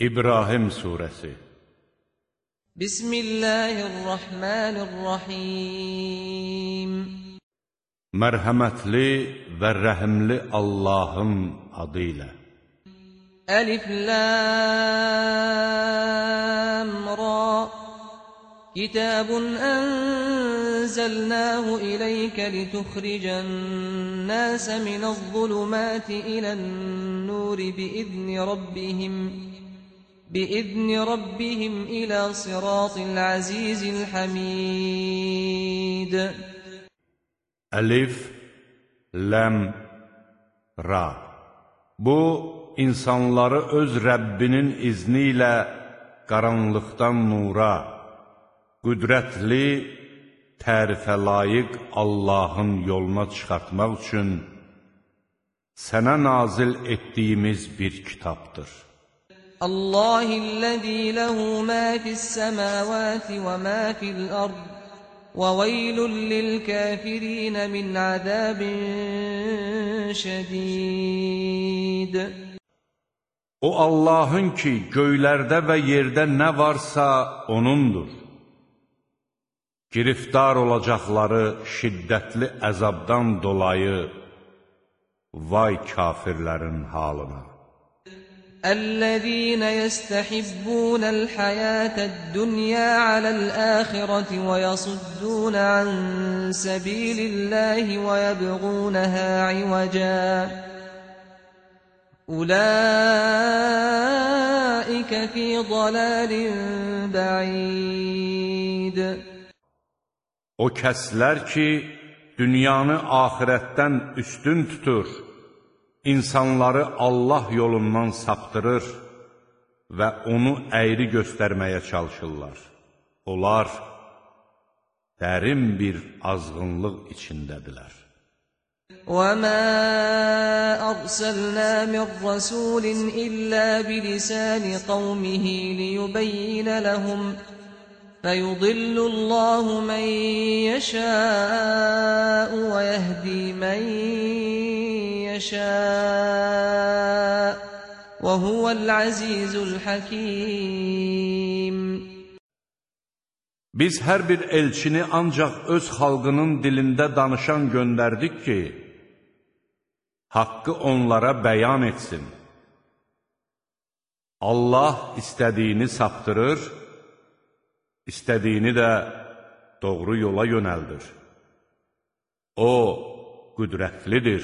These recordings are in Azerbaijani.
İbrahim Suresi Bismillahirrahmanirrahim Mərhəmətli və rəhimli Allahın adı ilə Əlif Lam Ra Kitabun أنزلناه إليك لتخرج الناس من الظلمات إلى النور بإذن ربهم بإذن ربهم إلى صراط العزيز الحميد Elif, Ləm, Ra Bu, insanları öz Rəbbinin izni ilə qaranlıqdan nura, qüdrətli tərifə layiq Allahın yoluna çıxartmaq üçün sənə nazil etdiyimiz bir kitabdır. Allahillezî lehu mâ fis-semâvâti ve mâ fil-ard ve veylun lil-kâfirîn min azâbin şedîd. O Allahın ki, göylərdə və yerdə nə varsa O'nundur. Giriftar olacaqları şiddətli əzabdan dolayı vay kafirlərin halına. الذين يستحبون الحياة الدنيا على الآخرة ويصدون عن سبيل الله ويبغونها عوجا. أولئك في ضلال بعيد. O kəslər ki, dünyanı axirətdən üstün tutur, insanları Allah yolundan saptırır və onu əyri göstərməyə çalışırlar. Onlar dərin bir azğınlıq içindədirlər. وَمَا أَرْسَلْنَا مِنْ رَسُولٍ إِلَّا بِلِسَانِ قَوْمِهِ لِيُبَيِّنَ لَهُمْ فيضل الله من يشاء ويهدي من يشاء وهو العزيز الحكيم Biz hər bir elçini ancaq öz xalqının dilində danışan göndərdik ki, haqqı onlara bəyan etsin. Allah istədiyini saptırır, istədiyini də doğru yola yönəldir. O, qüdrətlidir,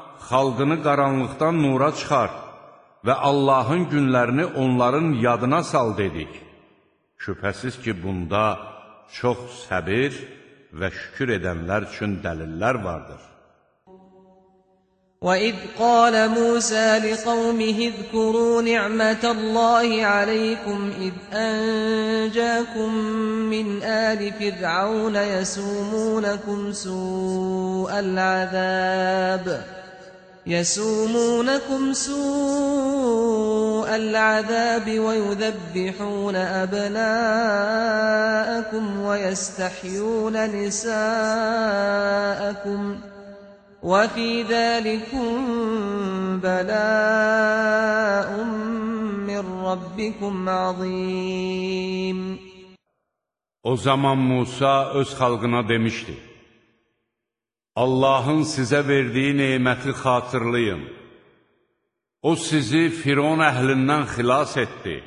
xalqını qaranlıqdan nura çıxart və Allahın günlərini onların yadına sal dedik. Şübhəsiz ki, bunda çox səbir və şükür edənlər üçün dəlillər vardır. وَإِذْ قَالَ مُوسَى لِقَوْمِهِ اذْكُرُوا نِعْمَةَ اللَّهِ عَلَيْكُمْ إِذْ أَنْجَاكُمْ مِنْ آلِ فِرْعَوْنَ يَسُومُونَكُمْ سُوءَ الْعَذَابِ يَسُومُونَكُمْ سُوءَ الْعَذَابِ وَيُذَبِّحُونَ أَبْنَاءَكُمْ وَيَسْتَحْيُونَ نِسَاءَكُمْ ۚ وفي ذلكم بلاء من ربكم عظيم. O zaman Musa öz xalqına demişdi, Allahın sizə verdiyi neyməti xatırlayın. O sizi Firon əhlindən xilas etdi.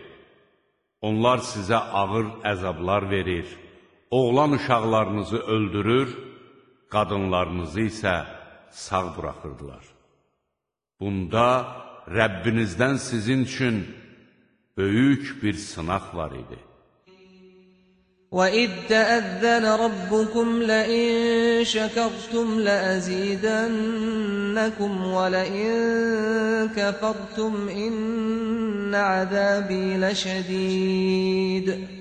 Onlar sizə ağır əzablar verir, oğlan uşaqlarınızı öldürür, qadınlarınızı isə sağ buraxırdılar. Bunda Rəbbinizdən sizin üçün böyük bir sınaq var idi. وَإِذْ تَأَذَّنَ رَبُّكُمْ لَئِن شَكَرْتُمْ لَأَزِيدَنَّكُمْ وَلَئِن كَفَرْتُمْ إِنَّ عَذَابِي لَشَدِيدٌ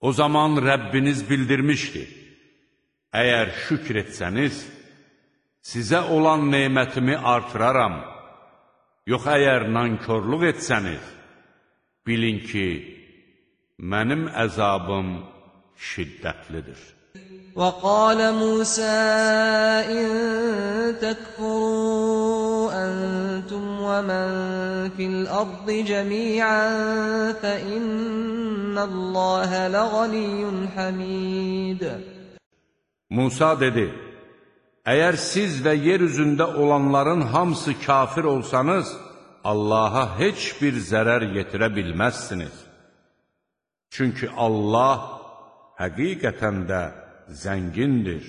O zaman Rəbbiniz bildirmişdi, əgər şükr etsəniz, sizə olan neymətimi artıraram, yox əgər nankörlük etsəniz, bilin ki, mənim əzabım şiddətlidir. وقال موسى إن تكفروا أنتم ومن في الأرض جميعا فإن الله لغني حميد Musa dedi, Əgər siz və yer üzündə olanların hamısı kafir olsanız, Allaha heç bir zərər yetirə bilməzsiniz. Çünki Allah həqiqətən də zəngindir,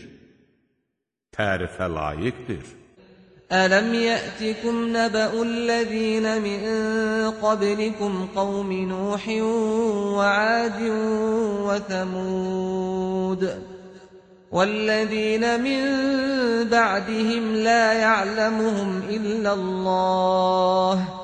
tərifə layiqdir. Ələm yətikum nəbəul ləzīnə min qablikum qawmi Nuhin və Adin və Thəmud والذين من بعدهم لا يعلمهم إلا الله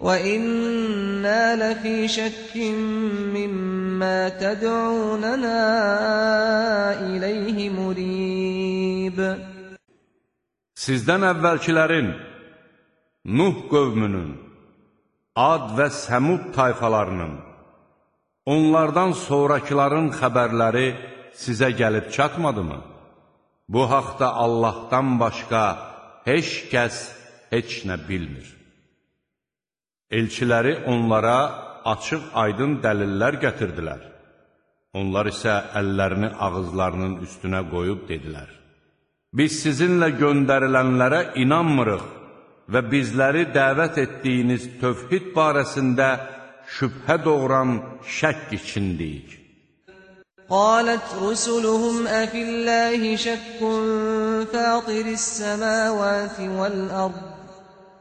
وإنا لفي شك مما تدعوننا إليه مريب Sizdən əvvəlkilərin, Nuh qövmünün, Ad və Səmud tayfalarının, onlardan sonrakıların xəbərləri sizə gəlib çatmadımı? Bu haqda Allahdan başqa heç kəs heç nə bilmir. Elçiləri onlara açıq aydın dəlillər gətirdilər. Onlar isə əllərini ağızlarının üstünə qoyub dedilər. Biz sizinlə göndərilənlərə inanmırıq və bizləri dəvət etdiyiniz tövhid barəsində şübhə doğuran şəkk içindəyik. قالت رسلهم أفي الله شك فاطر السماوات والأرض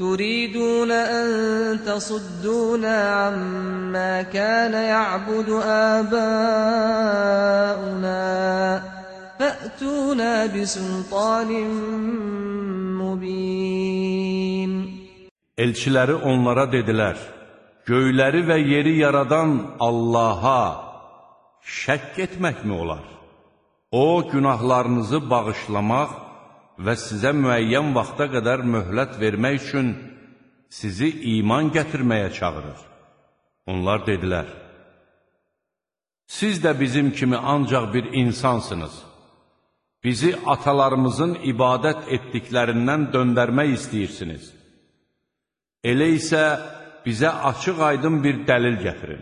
تريدون أن تصدونا عما كان يعبد آباؤنا فأتونا بسلطان مبين Elçiləri onlara dedilər, göyləri və yeri yaradan Allaha şəkk etməkmi olar? O, günahlarınızı bağışlamaq və sizə müəyyən vaxta qədər möhlət vermək üçün sizi iman gətirməyə çağırır. Onlar dedilər, siz də bizim kimi ancaq bir insansınız. Bizi atalarımızın ibadət etdiklərindən döndərmək istəyirsiniz. Elə isə bizə açıq aydın bir dəlil gətirin.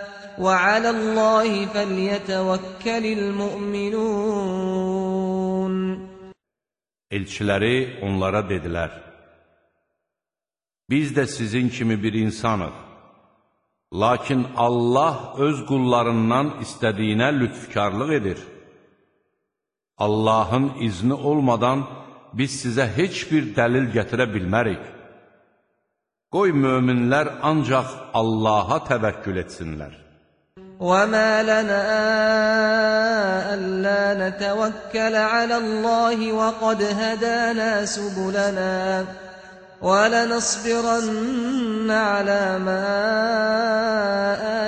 وعلى الله فليتوكل المؤمنون Elçiləri onlara dedilər, Biz də sizin kimi bir insanıq. Lakin Allah öz qullarından istədiyinə lütfkarlıq edir. Allahın izni olmadan biz sizə heç bir dəlil gətirə bilmərik. Qoy möminlər ancaq Allaha təvəkkül etsinlər. وما لنا ألا نتوكل على الله وقد هدانا سبلنا ولنصبرن على ما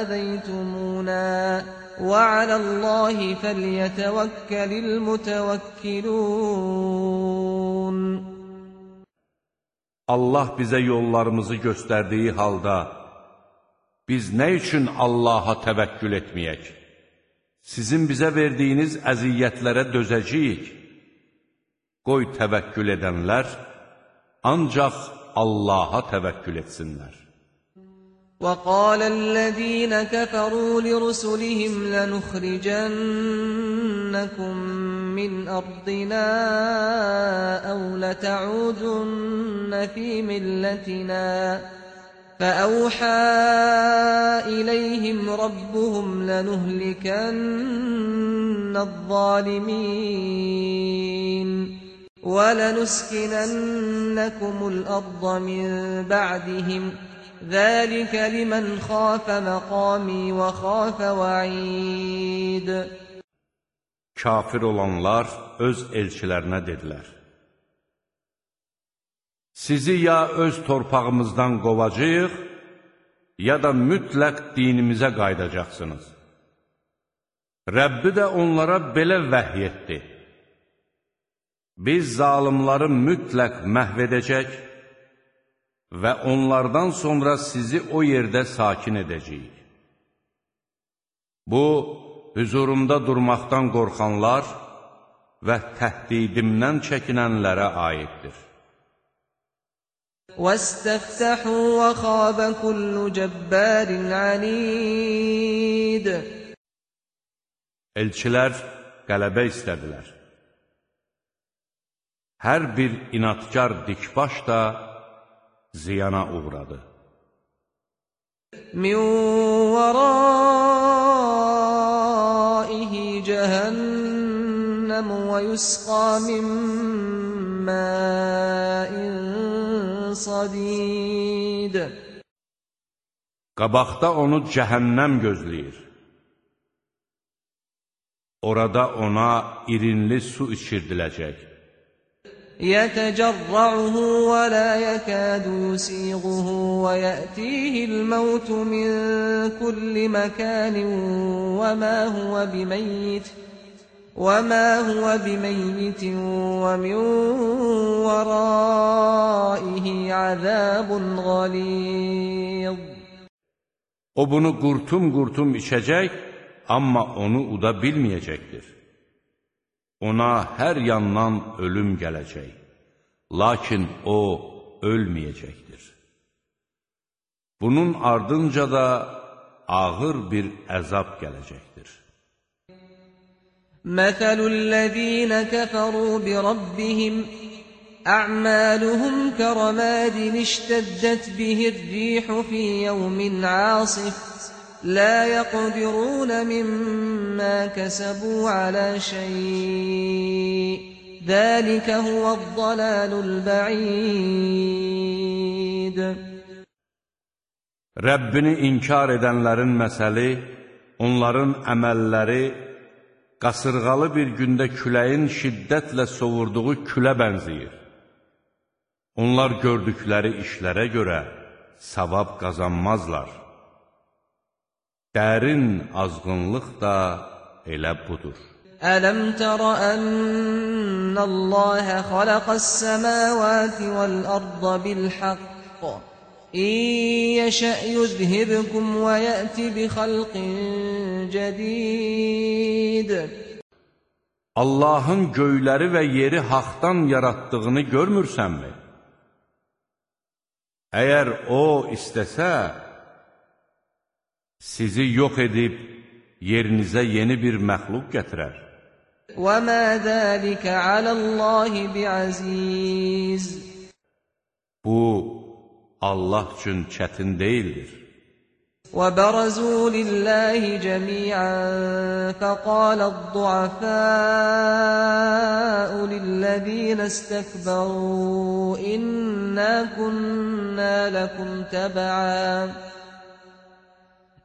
آذيتمونا وعلى الله فليتوكل المتوكلون Allah bizə yollarımızı göstərdiyi halda, biz nə üçün Allaha təvəkkül etməyək? Sizin bizə verdiyiniz əziyyətlərə dözəcəyik. Qoy təvəkkül edənlər ancaq Allaha təvəkkül etsinlər. وقال الذين كفروا لرسلهم لنخرجنكم من أرضنا أو لتعودن في ملتنا فأوحى إليهم ربهم لنهلكن الظالمين ولنسكننكم الأرض من بعدهم ذلك لمن خاف مقامي وخاف وعيد. Kafir olanlar öz elçilərinə dedilər, Sizi ya öz torpağımızdan qovacaq, ya da mütləq dinimizə qaydacaqsınız. Rəbbi də onlara belə vəhy etdi. Biz zalimları mütləq məhv edəcək və onlardan sonra sizi o yerdə sakin edəcəyik. Bu, hüzurumda durmaqdan qorxanlar və təhdidimdən çəkinənlərə aiddir. وَاسْتَفْتَحُوا وَخَابَ كُلُّ جَبَّارٍ عَنِيدٍ Elçilər qələbə istədilər. Hər bir inatkar dikbaş da ziyana uğradı. مِنْ وَرَائِهِ جَهَنَّمُ وَيُسْقَى مِنْ مَاءٍ صَدِيدٍ Qabaqda onu cəhənnəm gözləyir. Orada ona irinli su içirdiləcək. يتجرعه ولا يكاد يسيغه ويأتيه الموت من كل مكان وما هو بميت وما هو بميت ومن ورائه عذاب غليظ O bunu qurtum-qurtum içəcək, amma onu uda bilməyəcəkdir. Ona hər yandan ölüm gələcək, lakin o ölməyəcəkdir. Bunun ardınca da ağır bir əzab gələcəkdir. مثل الذين كفروا بربهم أعمالهم كرماد اشتدت به الريح في يوم عاصف لا يقدرون مما كسبوا على شيء ذلك هو الضلال البعيد Rəbbini inkar edənlərin məsəli, onların əməlləri qasırğalı bir gündə küləyin şiddətlə sovurduğu külə bənziyir. Onlar gördükləri işlərə görə savab qazanmazlar. Dərin azğınlıq da elə budur. Ələm tərə ənnəlləhə xaləqəs-səməvəti vəl-ərdə bil-haqq İn yəşə yuzhibkum və yəti bi xalqin cədid. Allahın göyləri və yeri haqdan yaratdığını görmürsənmi? Əgər o istəsə, sizi yox edib yerinizə yeni bir məxluq gətirər. Və mə zəlikə aləllahi bi'aziz. Bu Allah üçün çətin deyildir. وبرزوا لله جميعا فقال الضعفاء للذين استكبروا إنا كنا لكم تبعا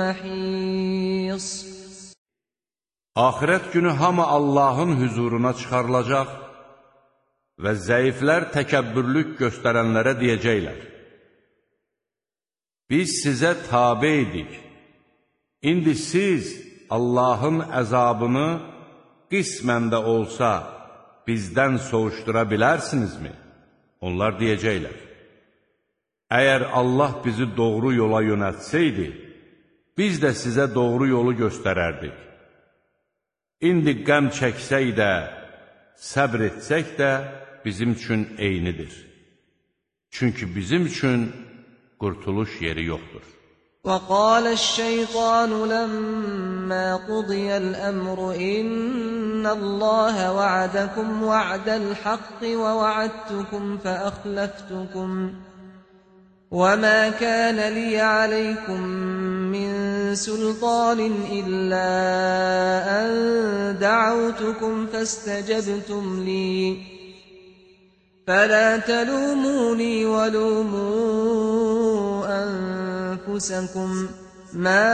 məhis Axirət günü hamı Allahın hüzuruna çıxarılacaq və zəiflər təkəbbürlük göstərənlərə deyəcəklər. Biz sizə tabi idik. İndi siz Allahın əzabını qismən də olsa bizdən soğuşdura bilərsinizmi? Onlar deyəcəklər, əgər Allah bizi doğru yola yönətsəydi, biz də sizə doğru yolu göstərərdik. İndi qəm çəksək də, səbr etsək də bizim üçün eynidir. Çünki bizim üçün qurtuluş yeri yoxdur. وقال الشيطان لما قضي الأمر إن الله وعدكم وعد الحق ووعدتكم فأخلفتكم وما كان لي عليكم من سلطان إلا أن دعوتكم فاستجبتم لي. فلا تلوموني ولوموا أنفسكم. ما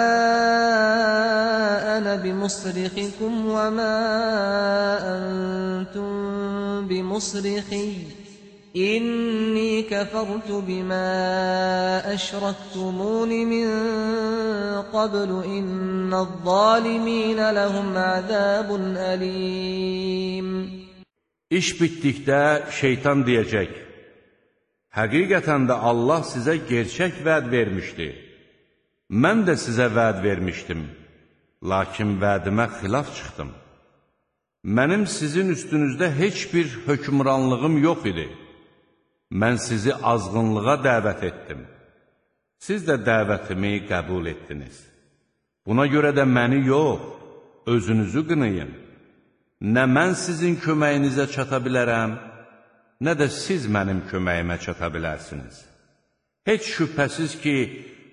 أنا بمصرخكم وما أنتم بمصرخي. İnni kefertu bima eşrettumuni min qablu innezzalimine lehum azabun alim. İş bitdikdə şeytan deyəcək, Həqiqətən də Allah sizə gerçək vəd vermişdi. Mən də sizə vəd vermişdim, lakin vədimə xilaf çıxdım. Mənim sizin üstünüzdə heç bir hökmranlığım yox idi.'' Mən sizi azğınlığa dəvət etdim. Siz də dəvətimi qəbul etdiniz. Buna görə də məni yox, özünüzü qınayın. Nə mən sizin köməyinizə çata bilərəm, nə də siz mənim köməyimə çata bilərsiniz. Heç şübhəsiz ki,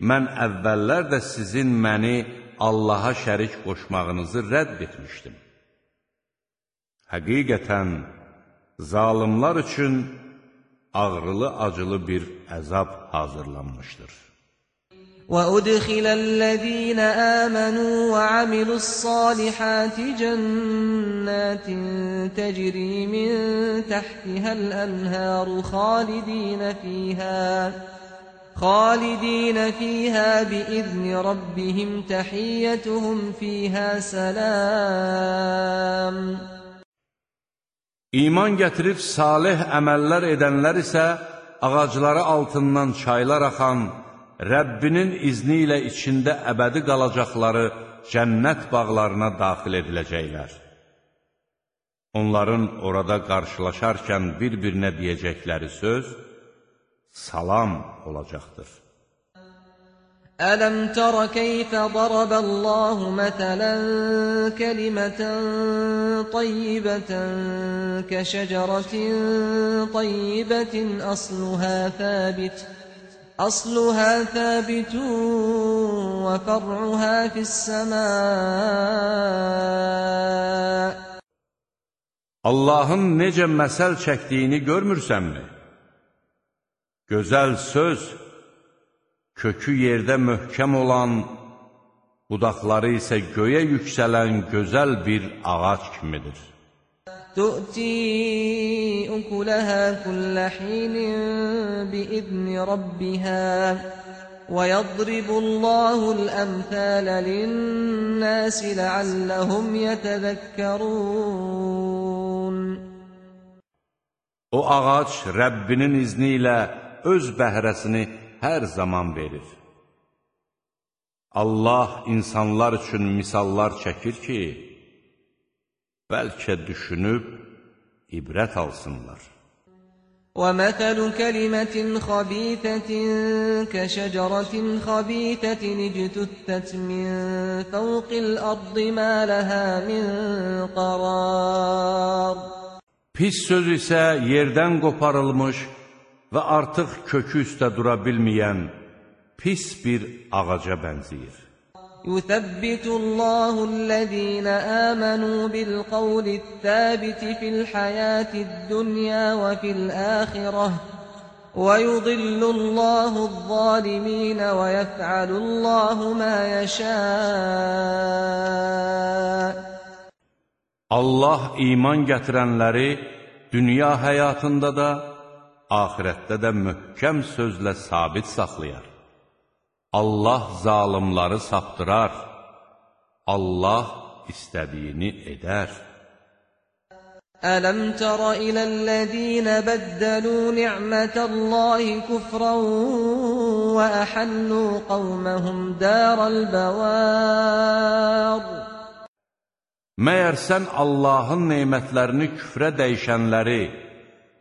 mən əvvəllər də sizin məni Allaha şərik qoşmağınızı rədd etmişdim. Həqiqətən, zalimlar üçün ağrılı-acılı bir əzab hazırlanmışdır. وأدخل الذين آمنوا وعملوا الصالحات جنات تجري من تحتها الأنهار خالدين فيها خالدين فيها بإذن ربهم تحيتهم فيها سلام İman gətirib salih əməllər edənlər isə ağacları altından çaylar axan Rəbbinin izni ilə içində əbədi qalacaqları cənnət bağlarına daxil ediləcəklər. Onların orada qarşılaşarkən bir-birinə deyəcəkləri söz salam olacaqdır. ألم تر كيف ضرب الله مثلا كلمة طيبة كشجرة طيبة أصلها ثابت أصلها ثابت وفرعها في السماء Allahın necə məsəl çəkdiyini görmürsənmi? Gözəl söz, kökü yerdə möhkəm olan, budaqları isə göyə yüksələn gözəl bir ağac kimidir. Tu'ti ukulaha kulla hinin bi'izni rabbiha və yadribullahul əmthalə linnəsi ləalləhum yətəzəkkərun. O ağac Rəbbinin izni ilə öz bəhrəsini hər zaman verir. Allah insanlar üçün misallar çəkir ki, bəlkə düşünüb ibrət alsınlar. ومثل كلمة خبيثة كشجرة خبيثة اجتثت من فوق الأرض ما لها من قرار Pis söz isə yerdən qoparılmış və artıq kökü üstə dura bilməyən pis bir ağaca bənzəyir. Yuthabbitullahu'llezina amanu bil qawli't-thabiti fil hayatid-dunya və fil axirah və yudillullahu-z-zalimin və yef'alullahu ma yasha' Allah iman gətirənləri dünya həyatında da axirətdə də möhkəm sözlə sabit saxlayar. Allah zalimları saptırar, Allah istədiyini edər. Ələm tərə iləl-ləzīnə bəddəlu ni'mətəllahi küfrən və əhəllu qavməhum dərəl-bəvər. Məyər sən Allahın neymətlərini küfrə dəyişənləri,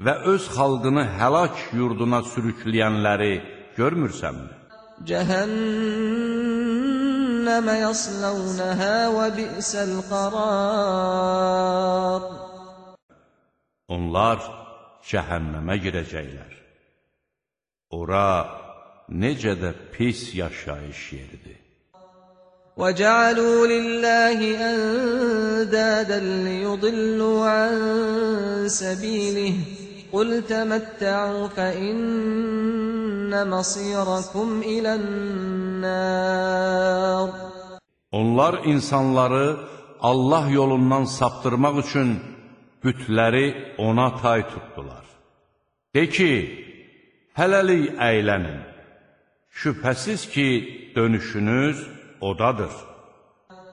və öz xalqını həlak yurduna sürükləyənləri görmürsənmi? جهنم يصلونها وبئس القرار Onlar cəhənnəmə girəcəklər. Ora necə də pis yaşayış yeridir. وجعلوا لله أندادا ليضلوا عن سبيله قل تمتعوا فإن مصيركم إلى النار Onlar insanları Allah yolundan saptırmaq üçün bütləri ona tay tutdular. De ki, hələlik əylənin. Şübhəsiz ki, dönüşünüz odadır.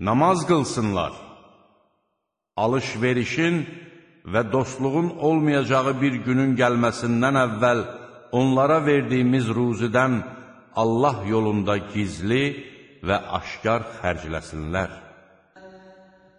namaz qılsınlar. Alış-verişin və dostluğun olmayacağı bir günün gəlməsindən əvvəl onlara verdiyimiz ruzidən Allah yolunda gizli və aşkar xərcləsinlər.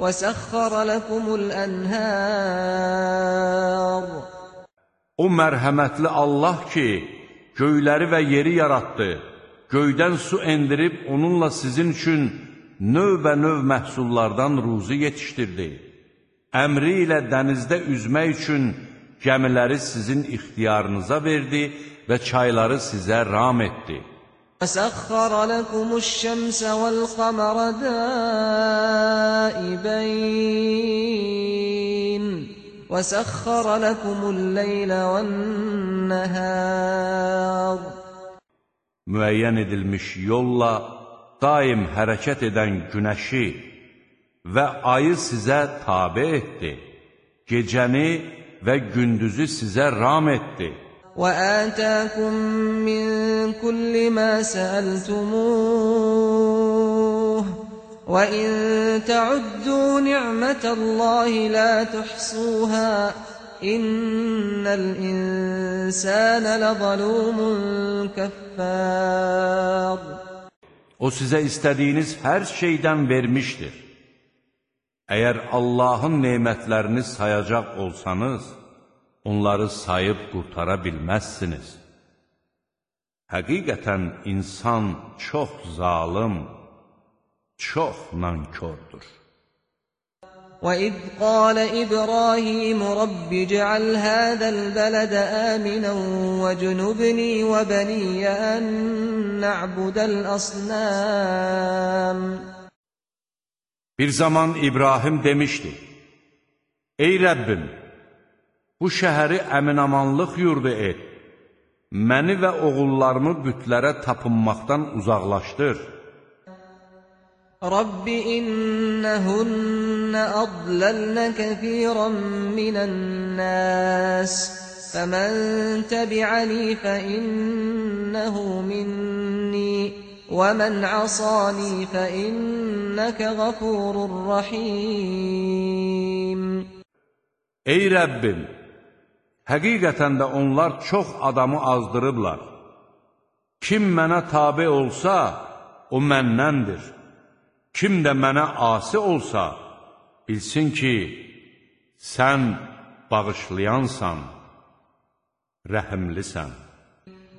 وسخر لكم الأنهار O mərhəmətli Allah ki, göyləri və yeri yaratdı, göydən su endirib onunla sizin üçün növbə-növ məhsullardan ruzi yetişdirdi. Əmri ilə dənizdə üzmək üçün gəmiləri sizin ixtiyarınıza verdi və çayları sizə ram etdi. وسخر لكم الشمس والقمر دائبين وسخر لكم الليل والنهار Müəyyən edilmiş yolla daim hərəkət edən günəşi və ayı sizə tabe etdi. Gecəni və gündüzü sizə ram etdi. وآتاكم من كل ما سألتموه وإن تعدوا نعمة الله لا تحصوها إن الإنسان لظلوم كفار O sizə istədiyiniz hər şeydən vermişdir. Əgər Allahın nemətlərini sayacaq olsanız, onları sayıb qurtara bilməzsiniz. Həqiqətən insan çox zalım, çox nankördür. وإذ قال إبراهيم رب اجعل هذا البلد آمنا واجنبني وبني أن نعبد الأصنام Bir zaman İbrahim demişdi, Ey Rəbbim, bu şəhəri əminamanlıq yurdu et, məni və oğullarımı bütlərə tapınmaqdan uzaqlaşdır. رب إنهن أضللن كثيرا من الناس فمن تبعني فإنه مني ومن عصاني فإنك غفور رحيم Ey Rəbbim, Həqiqətən də onlar çox adamı azdırıblar. Kim mənə tabi olsa, o məndəndir. Kim də mənə asi olsa, bilsin ki, sən bağışlayansan, rəhimlisən.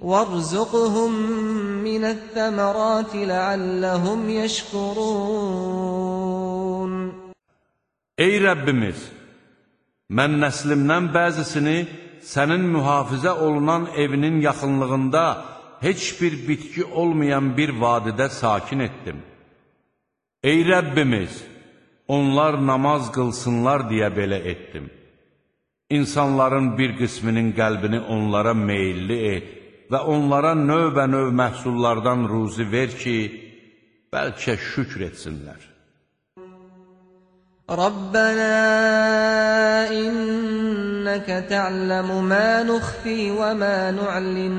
وارزقهم من الثمرات لعلهم يشكرون Ey Rəbbimiz, mən nəslimdən bəzisini sənin mühafizə olunan evinin yaxınlığında heç bir bitki olmayan bir vadidə sakin etdim. Ey Rəbbimiz, onlar namaz qılsınlar deyə belə etdim. İnsanların bir qisminin qəlbini onlara meyilli et və onlara növbə-növ məhsullardan ruzi ver ki, bəlkə şükr etsinlər. Rabbana innaka ta'lamu ma nukhfi və ma nu'lin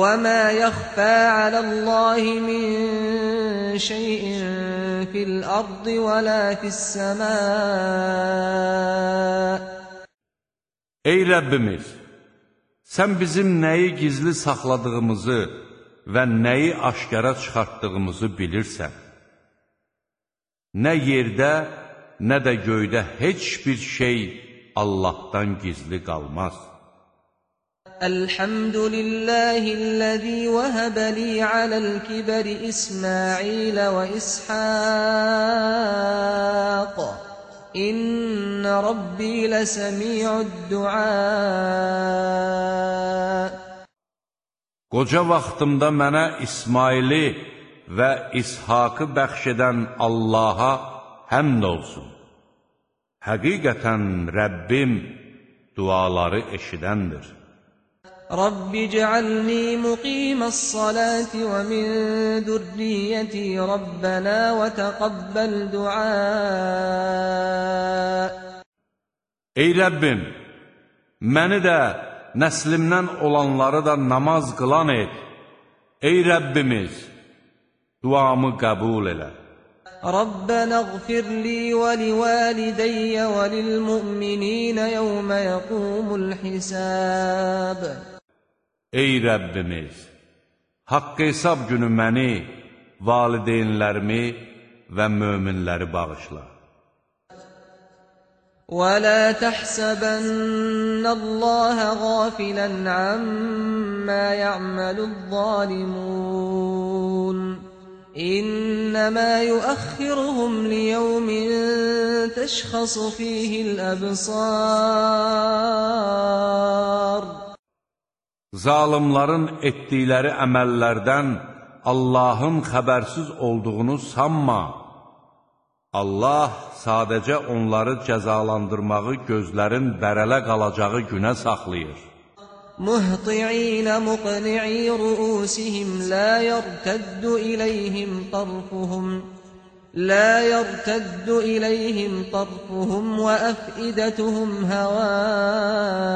və ma yakhfa 'ala Allahi min şey'in fil ardı və la fis səmaa Ey Rəbbimiz! sən bizim nəyi gizli saxladığımızı və nəyi aşkara çıxartdığımızı bilirsən. Nə yerdə, nə də göydə heç bir şey Allahdan gizli qalmaz. Elhamdülillahi'llazi vehebe li alal kibri İsmail ve İshaq. İnna Rabbi lesemi'ud-du'a Qoca vaxtımda mənə İsmaili və İshakı bəxş edən Allaha həmd olsun. Həqiqətən Rəbbim duaları eşidəndir. رب اجعلني مقيم الصلاة ومن ذريتي ربنا وتقبل دعاء Ey Rəbbim, məni də, nəslimdən olanları da namaz qılan et. Ey Rəbbimiz, duamı qəbul elə. ربنا اغفر لي ولوالدي وللمؤمنين يوم يقوم الحساب Ey Rəbbimiz, haqq hesab günü məni, valideynlərimi və möminləri bağışla. ولا تحسبن الله غافلا عما يعمل الظالمون إنما يؤخرهم ليوم تشخص فيه الأبصار Zalimların etdikləri əməllərdən Allahın xəbərsiz olduğunu sanma. Allah sadəcə onları cəzalandırmağı gözlərin bərələ qalacağı günə saxlayır. مهطعين مقنعي رؤوسهم لا يرتد إليهم طرفهم لا يرتد إليهم طرفهم وأفئدتهم هواء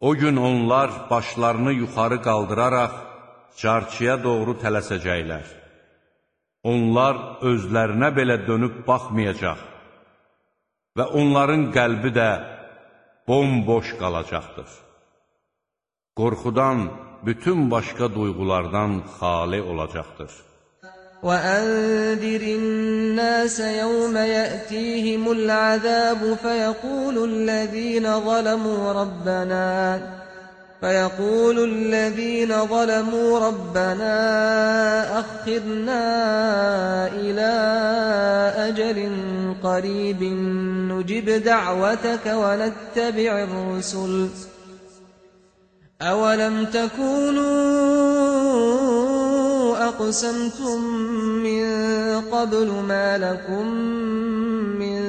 O gün onlar başlarını yuxarı qaldıraraq carçıya doğru tələsəcəklər. Onlar özlərinə belə dönüb baxmayacaq və onların qəlbi də bomboş qalacaqdır. qorxudan, bütün başqa duyğulardan xali olacaqdır. وأنذر الناس يوم يأتيهم العذاب فيقول الذين ظلموا ربنا فيقول الذين ظلموا ربنا أخذنا إلى أجل قريب نجب دعوتك ونتبع الرسل. أولم تكونوا أقسمتم من قبل ما لكم من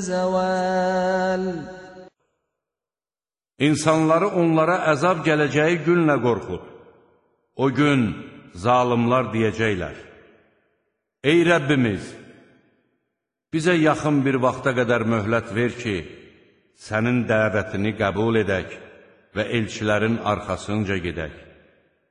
زوال İnsanları onlara əzab gələcəyi günlə qorxud. O gün zalimlar deyəcəklər, Ey Rəbbimiz, bizə yaxın bir vaxta qədər möhlət ver ki, sənin dəvətini qəbul edək və elçilərin arxasınca gedək.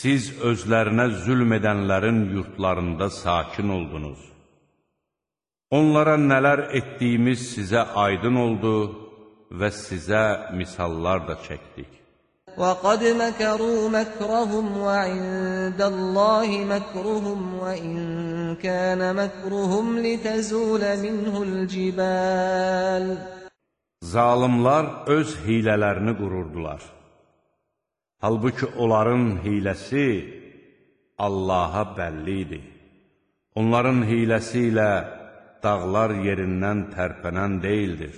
Siz özlərinə zülm edənlərin yurtlarında sakin oldunuz. Onlara nələr etdiyimiz sizə aydın oldu və sizə misallar da çəkdik. وقد مكروا مكرهم وعند الله مكرهم وإن كان مكرهم لتزول منه الجبال Zalimlar öz hilələrini qururdular. Halbuki onların hiləsi Allaha bəlli idi. Onların hiləsi ilə dağlar yerindən tərpənən deyildir.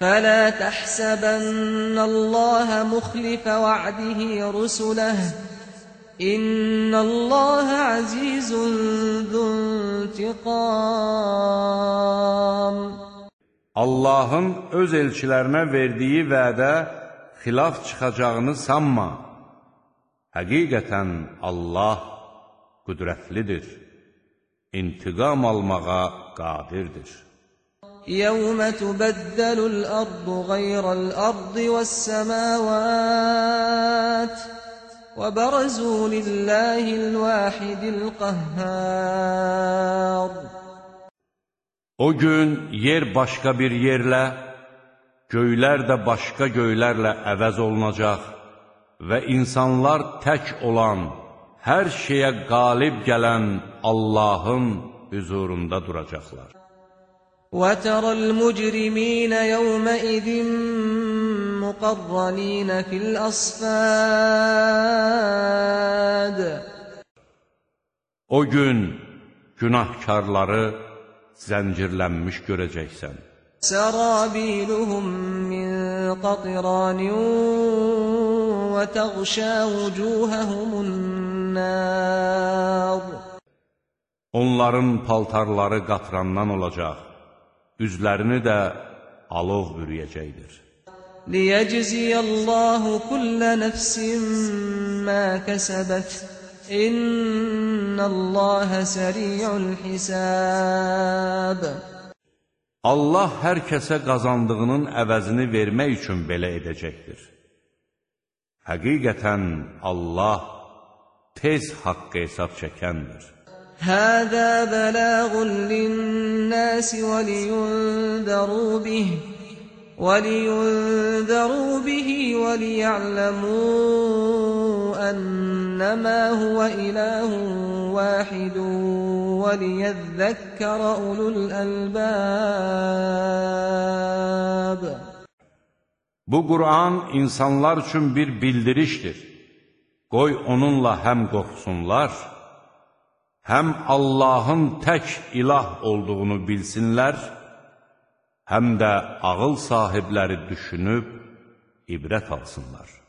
فلا تحسبن الله مخلف وعده رسله إن الله عزيز ذو انتقام Allahın öz elçilərinə verdiyi vədə xilaf çıxacağını sanma. Həqiqətən Allah qüdrətlidir, intiqam almağa qadirdir. يوم تبدل الأرض غير الأرض والسماوات وبرزوا لله الواحد القهار O gün yer başqa bir yerlə, göylər də başqa göylərlə əvəz olunacaq və insanlar tək olan, hər şeyə qalib gələn Allahın hüzurunda duracaqlar. وترى المجرمين يومئذ مقرنين في الأصفاد O gün günahkarları zəncirlənmiş görəcəksən. سرابيلهم من قطران وتغشى وجوههم النار Onların paltarları qatrandan olacaq, üzlərini də alov bürüyəcəkdir. ليجزي الله كل نفس ما كسبت إن الله سريع الحساب Allah hər kəsə qazandığının əvəzini vermək üçün belə edəcəkdir. Həqiqətən Allah tez haqq hesab çəkəndir. هذا بلاغ للناس ولينذروا به ولينذروا به وليعلموا أنما هو إله واحد وليذكر أولو الألباب Bu Qur'an insanlar üçün bir bildirişdir. Qoy onunla həm qorxsunlar, həm Allahın tək ilah olduğunu bilsinlər, həm də ağıl sahibləri düşünüb ibrət alsınlar.